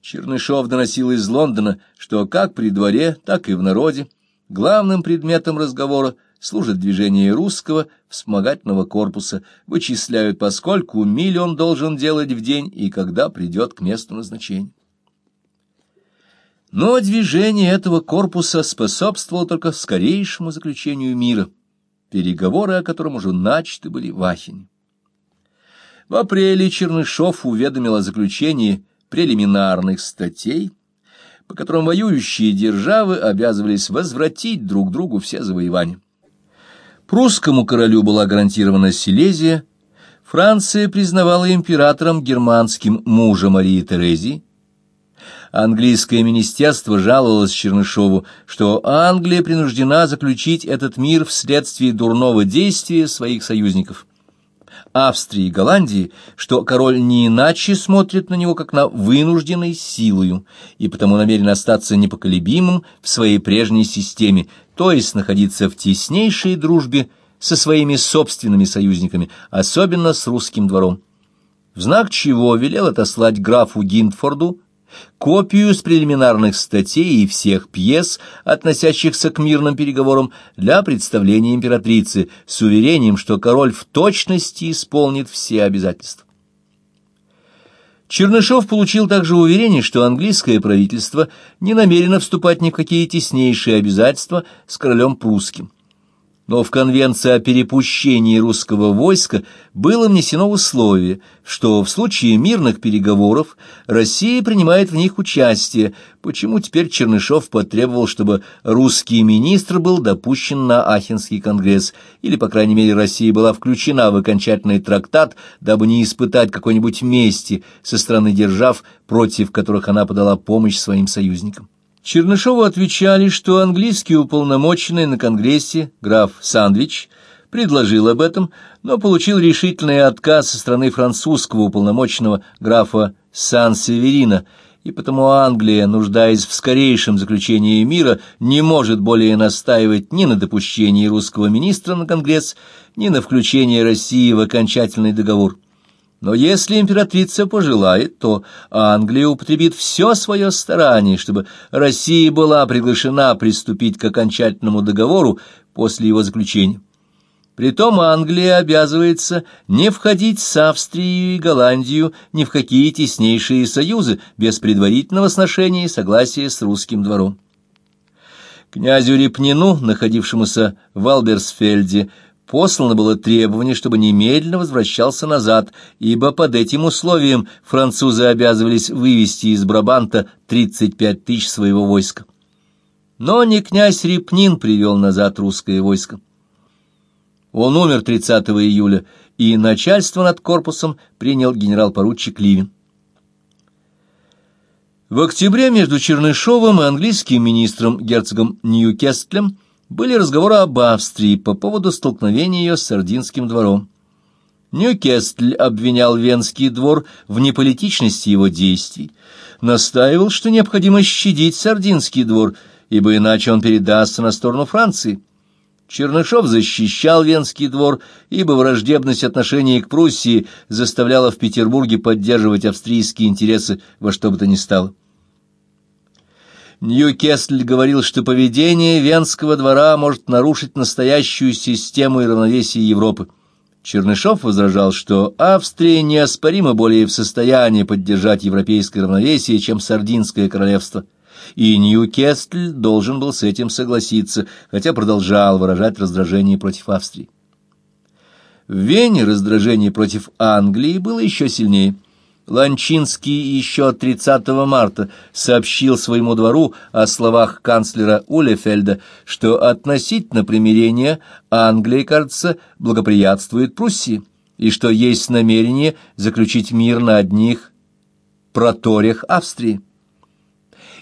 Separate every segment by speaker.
Speaker 1: Чернышов доносил из Лондона, что как при дворе, так и в народе главным предметом разговора служит движение русского вспомогательного корпуса, вычисляют, поскольку миль он должен делать в день и когда придет к месту назначения. Но движение этого корпуса способствовало только скорейшему заключению мира, переговоры о котором уже начаты были в Ахене. В апреле Чернышов уведомил о заключении прелиминарных статей, по которым воюющие державы обязывались возвратить друг другу все завоевания. Прусскому королю была гарантирована Силезия, Франция признавала императором германским мужа Марии Терезии, английское министерство жаловалось Чернышову, что Англия принуждена заключить этот мир вследствие дурного действия своих союзников. Австрии и Голландии, что король не иначе смотрит на него, как на вынужденной силою, и потому намерен остаться непоколебимым в своей прежней системе, то есть находиться в теснейшей дружбе со своими собственными союзниками, особенно с русским двором. В знак чего велел отослать графу Гинтфорду копию с прелиминарных статей и всех пьес, относящихся к мирным переговорам, для представления императрицы с уверением, что король в точности исполнит все обязательства. Чернышов получил также уверение, что английское правительство не намерено вступать ни в какие теснейшие обязательства с королем прусским но в Конвенции о перепущении русского войска было внесено условие, что в случае мирных переговоров Россия принимает в них участие, почему теперь Чернышов потребовал, чтобы русский министр был допущен на Ахенский конгресс, или, по крайней мере, Россия была включена в окончательный трактат, дабы не испытать какой-нибудь мести со стороны держав, против которых она подала помощь своим союзникам. Чернышову отвечали, что английский уполномоченный на Конгрессе граф Сандвич предложил об этом, но получил решительный отказ со стороны французского уполномоченного графа Сан-Северина, и потому Англия, нуждаясь в скорейшем заключении мира, не может более настаивать ни на допущении русского министра на Конгресс, ни на включении России в окончательный договор. Но если императрица пожелает, то Англия употребит все свое старание, чтобы Россия была приглашена приступить к окончательному договору после его заключения. Притом Англия обязывается не входить с Австрией и Голландией ни в какие теснейшие союзы без предварительного сношения и согласия с русским двором. Князю Репнину, находившемуся в Алберсфельде, послано было требование, чтобы немедленно возвращался назад, ибо под этим условием французы обязывались вывести из Брабанта 35 тысяч своего войска. Но не князь Репнин привел назад русское войско. Он умер 30 июля, и начальство над корпусом принял генерал-поручик Ливин. В октябре между Чернышовым и английским министром герцогом Ньюкестлем были разговоры об Австрии по поводу столкновения ее с Сардинским двором. Ньюкестль обвинял Венский двор в неполитичности его действий, настаивал, что необходимо щадить Сардинский двор, ибо иначе он передастся на сторону Франции. Чернышов защищал Венский двор, ибо враждебность отношений к Пруссии заставляла в Петербурге поддерживать австрийские интересы во что бы то ни стало. Ньюкесль говорил, что поведение Венского двора может нарушить настоящую систему и равновесие Европы. Чернышов возражал, что Австрия неоспоримо более в состоянии поддержать европейское равновесие, чем Сардинское королевство, и Ньюкесль должен был с этим согласиться, хотя продолжал выражать раздражение против Австрии. В Вене раздражение против Англии было еще сильнее – Ланчинский еще 30 марта сообщил своему двору о словах канцлера Улефельда, что относительно примирения Англия, кажется, благоприятствует Пруссии, и что есть намерение заключить мир на одних проторях Австрии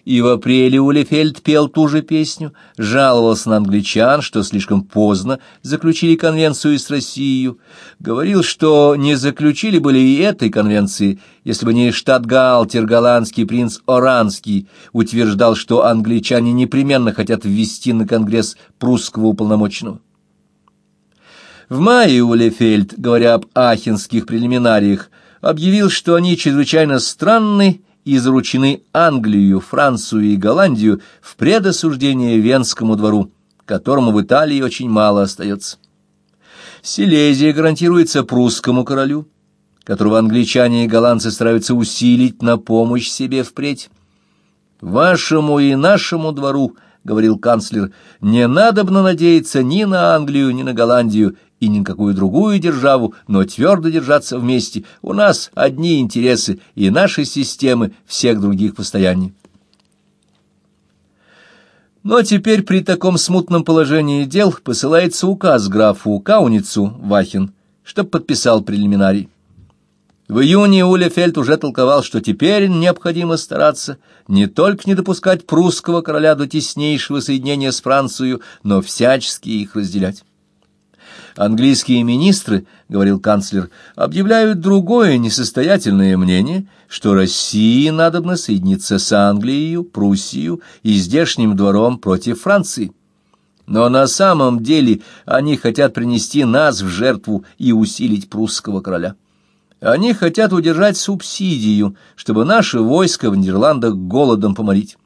Speaker 1: и в апреле Улефельд пел ту же песню, жаловался на англичан, что слишком поздно заключили конвенцию с Россией, говорил, что не заключили были и этой конвенции, если бы не штат-галтер голландский принц Оранский утверждал, что англичане непременно хотят ввести на Конгресс прусского уполномоченного. В мае Улефельд, говоря об ахенских прелиминариях, объявил, что они чрезвычайно странны и заручены Англию, Францию и Голландию в предосуждение Венскому двору, которому в Италии очень мало остается. Силезия гарантируется прусскому королю, которого англичане и голландцы стараются усилить на помощь себе впредь. «Вашему и нашему двору», — говорил канцлер, — «не надобно надеяться ни на Англию, ни на Голландию, и ни на какую другую державу, но твердо держаться вместе. У нас одни интересы, и наши системы всех других постояннее». Но теперь при таком смутном положении дел посылается указ графу Кауницу Вахин, чтоб подписал прелиминарий. В июне Улефельд уже толковал, что теперь необходимо стараться не только не допускать прусского короля до теснейшего соединения с Францией, но всячески их разделять. Английские министры, — говорил канцлер, — объявляют другое несостоятельное мнение, что России надобно соединиться с Англией, Пруссией и здешним двором против Франции. Но на самом деле они хотят принести нас в жертву и усилить прусского короля. Они хотят удержать субсидию, чтобы наше войско в Нидерландах голодом поморить.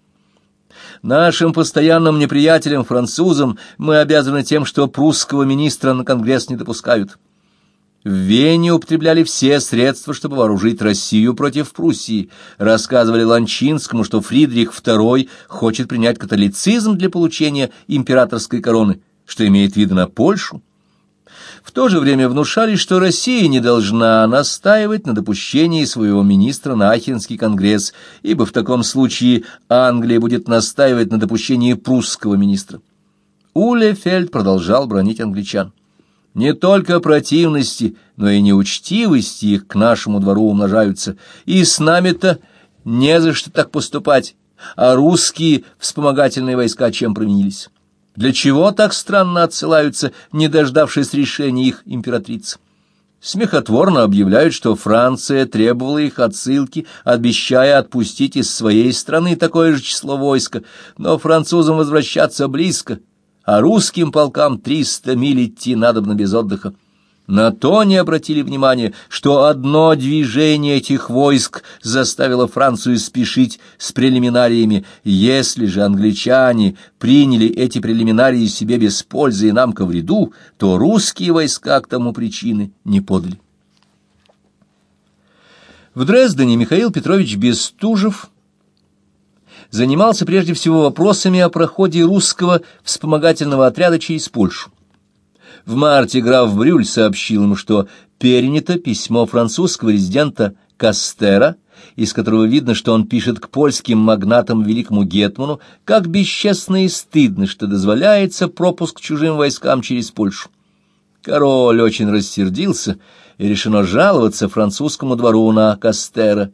Speaker 1: Нашим постоянным неприятелям, французам, мы обязаны тем, что прусского министра на Конгресс не допускают. В Вене употребляли все средства, чтобы вооружить Россию против Пруссии. Рассказывали Ланчинскому, что Фридрих II хочет принять католицизм для получения императорской короны, что имеет виды на Польшу. В то же время внушали, что Россия не должна настаивать на допущении своего министра на Ахенский конгресс, ибо в таком случае Англия будет настаивать на допущении прусского министра. Улефельд продолжал бронить англичан. Не только противности, но и неучтивости их к нашему двору умножаются, и с нами-то не за что так поступать, а русские вспомогательные войска чем применились. Для чего так странно отсылаются, не дождавшись решения их императрицы? Смехотворно объявляют, что Франция требовала их отсылки, обещая отпустить из своей страны такое же число войска, но французам возвращаться близко, а русским полкам триста миль идти надобно без отдыха. На то не обратили внимания, что одно движение этих войск заставило Францию спешить с прелиминариями. Если же англичане приняли эти прелиминарии себе без пользы и нам ко вреду, то русские войска к тому причины не подали. В Дрездене Михаил Петрович Бестужев занимался прежде всего вопросами о проходе русского вспомогательного отряда через Польшу. В марте граф Брюль сообщил ему, что перенято письмо французского резидента Кастера, из которого видно, что он пишет к польским магнатам великому гетману, как бесчестно и стыдно, что дозволяется пропуск чужим войскам через Польшу. Король очень рассердился, и решено жаловаться французскому двору на Кастера.